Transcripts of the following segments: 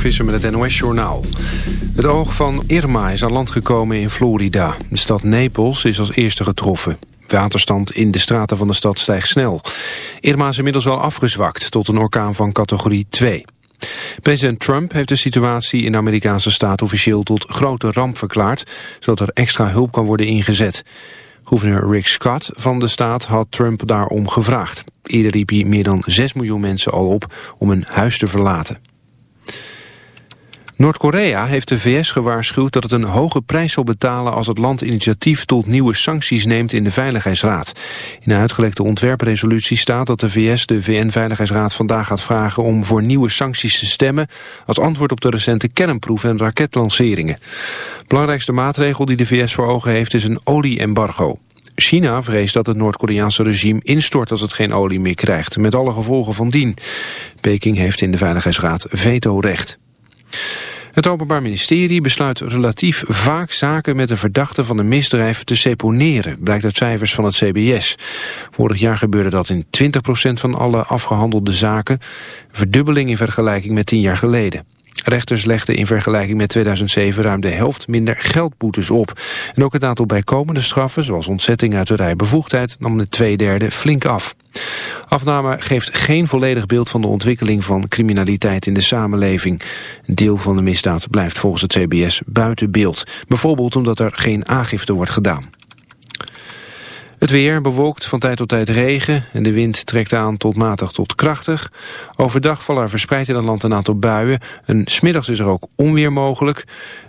Visser met het NOS-journaal. Het oog van Irma is aan land gekomen in Florida. De stad Naples is als eerste getroffen. Waterstand in de straten van de stad stijgt snel. Irma is inmiddels wel afgezwakt tot een orkaan van categorie 2. President Trump heeft de situatie in de Amerikaanse staat officieel tot grote ramp verklaard, zodat er extra hulp kan worden ingezet. Gouverneur Rick Scott van de staat had Trump daarom gevraagd. Eerder riep hij meer dan 6 miljoen mensen al op om hun huis te verlaten. Noord-Korea heeft de VS gewaarschuwd dat het een hoge prijs zal betalen als het land initiatief tot nieuwe sancties neemt in de Veiligheidsraad. In de uitgelekte ontwerpresolutie staat dat de VS de VN-veiligheidsraad vandaag gaat vragen om voor nieuwe sancties te stemmen als antwoord op de recente kernproef en raketlanceringen. Belangrijkste maatregel die de VS voor ogen heeft is een olieembargo. China vreest dat het Noord-Koreaanse regime instort als het geen olie meer krijgt, met alle gevolgen van dien. Peking heeft in de Veiligheidsraad vetorecht. Het Openbaar Ministerie besluit relatief vaak zaken met een verdachte van een misdrijf te seponeren, blijkt uit cijfers van het CBS. Vorig jaar gebeurde dat in 20% van alle afgehandelde zaken, verdubbeling in vergelijking met 10 jaar geleden. Rechters legden in vergelijking met 2007 ruim de helft minder geldboetes op. En ook het aantal bijkomende straffen, zoals ontzetting uit de rijbevoegdheid, nam de twee derde flink af. Afname geeft geen volledig beeld van de ontwikkeling van criminaliteit in de samenleving. Een deel van de misdaad blijft volgens het CBS buiten beeld. Bijvoorbeeld omdat er geen aangifte wordt gedaan. Het weer bewolkt van tijd tot tijd regen en de wind trekt aan tot matig tot krachtig. Overdag vallen er verspreid in het land een aantal buien. En smiddags is er ook onweer mogelijk.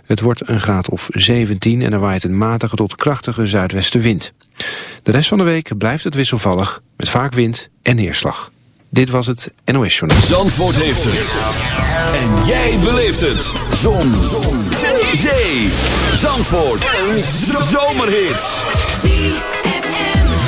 Het wordt een graad of 17 en er waait een matige tot krachtige zuidwestenwind. De rest van de week blijft het wisselvallig met vaak wind en neerslag. Dit was het NOS Journaal. Zandvoort heeft het. En jij beleeft het. Zon. Zon. Zee. Zandvoort. Een zomerhit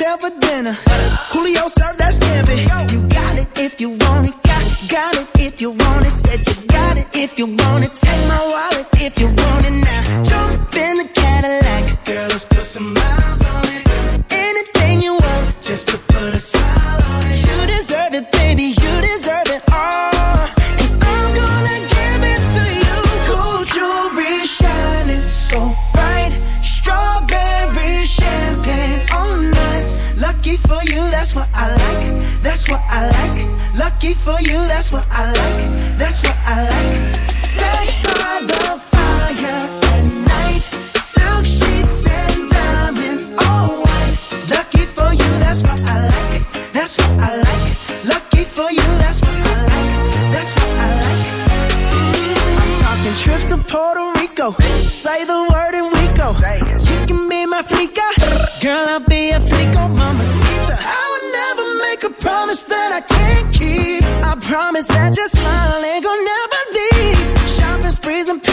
yourself for dinner. Julio served that scampi. You got it if you want it. Got, got it if you want it. Said you got it if you want it. Take my wallet if you want it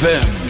ZFM.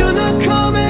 shouldn't have come in.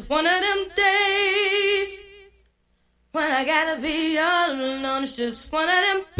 It's one of them days when I gotta be all alone. It's just one of them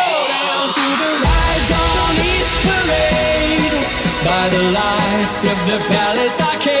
by the lights of the palace arcade.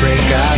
break out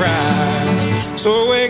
surprise. So wake